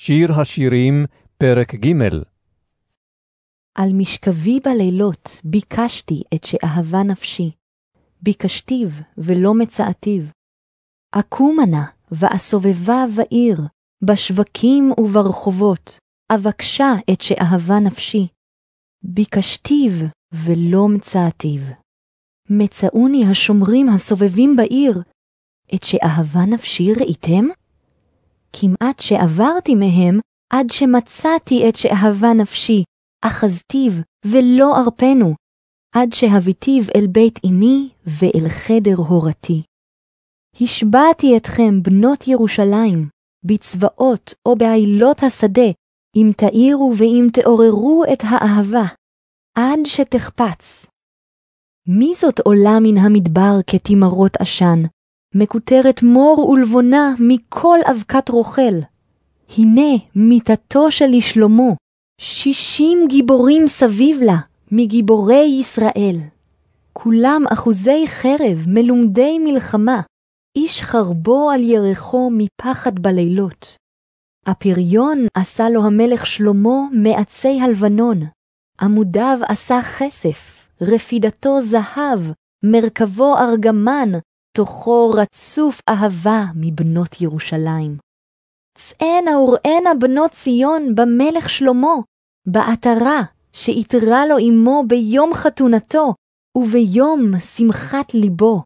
שיר השירים, פרק ג' על משכבי בלילות ביקשתי את שאהבה נפשי, ביקשתיו ולא מצאתיו. אקומה נא ואסובבה בעיר, בשווקים וברחובות, אבקשה את שאהבה נפשי. ביקשתיו ולא מצאתיו. מצאוני השומרים הסובבים בעיר, את שאהבה נפשי ראיתם? כמעט שעברתי מהם עד שמצאתי את שאהבה נפשי, אחזתיו ולא ארפנו, עד שהביתיו אל בית אמי ואל חדר הורתי. השבעתי אתכם, בנות ירושלים, בצבאות או בעילות השדה, אם תאירו ואם תעוררו את האהבה, עד שתחפץ. מי זאת עולה מן המדבר כתימרות עשן, מקוטרת מור ולבונה מכל אבקת רוכל. הנה מיתתו של לשלמה, שישים גיבורים סביב לה, מגיבורי ישראל. כולם אחוזי חרב, מלומדי מלחמה, איש חרבו על ירחו מפחד בלילות. הפריון עשה לו המלך שלמה מעצי הלבנון, עמודיו עשה כסף, רפידתו זהב, מרכבו ארגמן, תוכו רצוף אהבה מבנות ירושלים. צאנה וראנה בנות ציון במלך שלמה, בעטרה שאיתרה לו עמו ביום חתונתו, וביום שמחת ליבו.